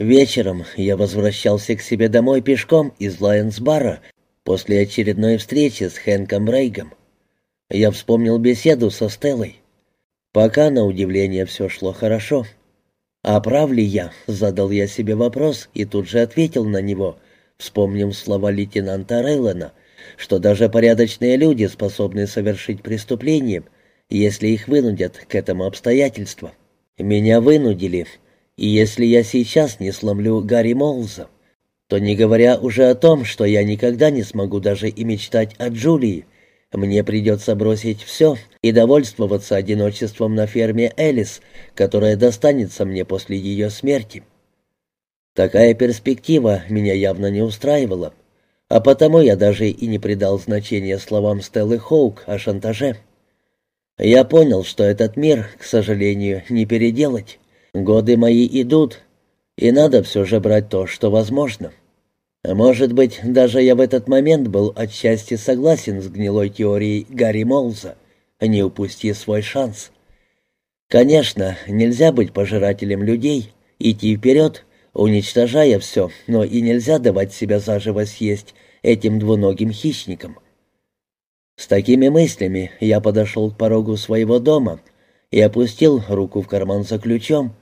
Вечером я возвращался к себе домой пешком из Лайонс-бара после очередной встречи с Хэнком Рейгом. Я вспомнил беседу со Стеллой. Пока, на удивление, все шло хорошо. «А прав ли я?» — задал я себе вопрос и тут же ответил на него, вспомнив слова лейтенанта Рейлона, что даже порядочные люди способны совершить преступление, если их вынудят к этому обстоятельству. Меня вынудили, и если я сейчас не сломлю Гарри Молза, то не говоря уже о том, что я никогда не смогу даже и мечтать о Джулии, мне придется бросить все и довольствоваться одиночеством на ферме Элис, которая достанется мне после ее смерти. Такая перспектива меня явно не устраивала, а потому я даже и не придал значения словам Стеллы Хоук о шантаже. Я понял, что этот мир, к сожалению, не переделать. Годы мои идут, и надо все же брать то, что возможно. Может быть, даже я в этот момент был отчасти согласен с гнилой теорией Гарри Молза. Не упусти свой шанс. Конечно, нельзя быть пожирателем людей, идти вперед, уничтожая все, но и нельзя давать себя заживо съесть этим двуногим хищникам. С такими мыслями я подошел к порогу своего дома и опустил руку в карман за ключом,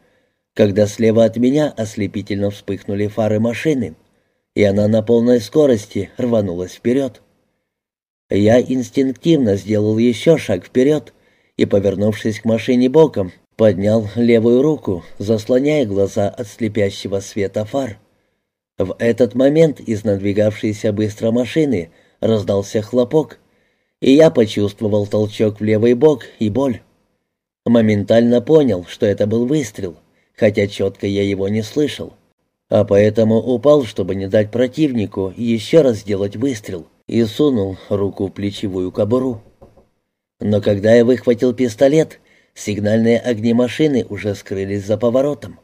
когда слева от меня ослепительно вспыхнули фары машины, и она на полной скорости рванулась вперед. Я инстинктивно сделал еще шаг вперед и, повернувшись к машине боком, поднял левую руку, заслоняя глаза от слепящего света фар. В этот момент из надвигавшейся быстро машины раздался хлопок, и я почувствовал толчок в левый бок и боль. Моментально понял, что это был выстрел — хотя четко я его не слышал. А поэтому упал, чтобы не дать противнику еще раз сделать выстрел, и сунул руку в плечевую кобуру. Но когда я выхватил пистолет, сигнальные огни машины уже скрылись за поворотом.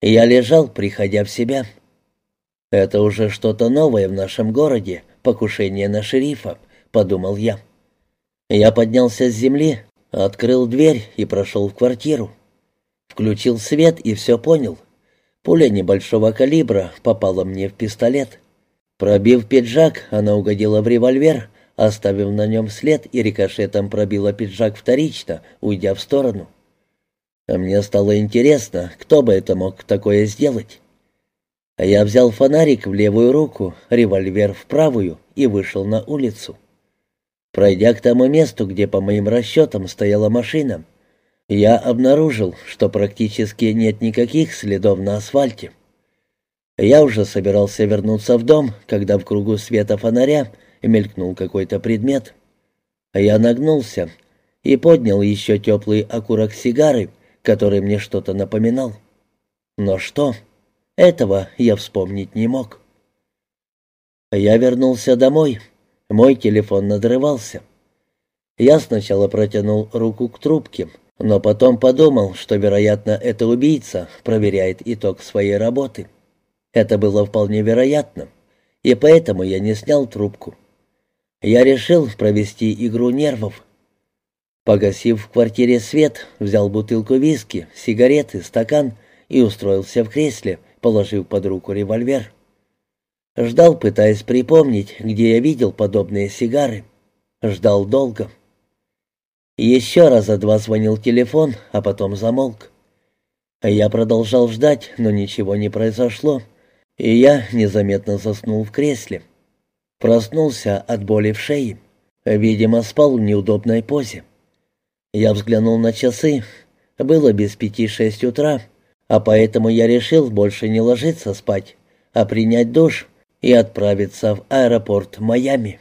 Я лежал, приходя в себя. «Это уже что-то новое в нашем городе, покушение на шерифа», — подумал я. Я поднялся с земли, открыл дверь и прошел в квартиру. Включил свет и все понял. Пуля небольшого калибра попала мне в пистолет. Пробив пиджак, она угодила в револьвер, оставив на нем след и рикошетом пробила пиджак вторично, уйдя в сторону. А мне стало интересно, кто бы это мог такое сделать. Я взял фонарик в левую руку, револьвер в правую и вышел на улицу. Пройдя к тому месту, где, по моим расчетам, стояла машина, я обнаружил, что практически нет никаких следов на асфальте. Я уже собирался вернуться в дом, когда в кругу света фонаря мелькнул какой-то предмет. Я нагнулся и поднял еще теплый окурок сигары, который мне что-то напоминал. Но что? Этого я вспомнить не мог. Я вернулся домой. Мой телефон надрывался. Я сначала протянул руку к трубке, но потом подумал, что, вероятно, это убийца проверяет итог своей работы. Это было вполне вероятно, и поэтому я не снял трубку. Я решил провести игру нервов. Погасив в квартире свет, взял бутылку виски, сигареты, стакан и устроился в кресле, положив под руку револьвер. Ждал, пытаясь припомнить, где я видел подобные сигары. Ждал долго. Еще раза два звонил телефон, а потом замолк. Я продолжал ждать, но ничего не произошло, и я незаметно заснул в кресле. Проснулся от боли в шее. Видимо, спал в неудобной позе. Я взглянул на часы. Было без пяти шесть утра, а поэтому я решил больше не ложиться спать, а принять душ и отправиться в аэропорт Майами.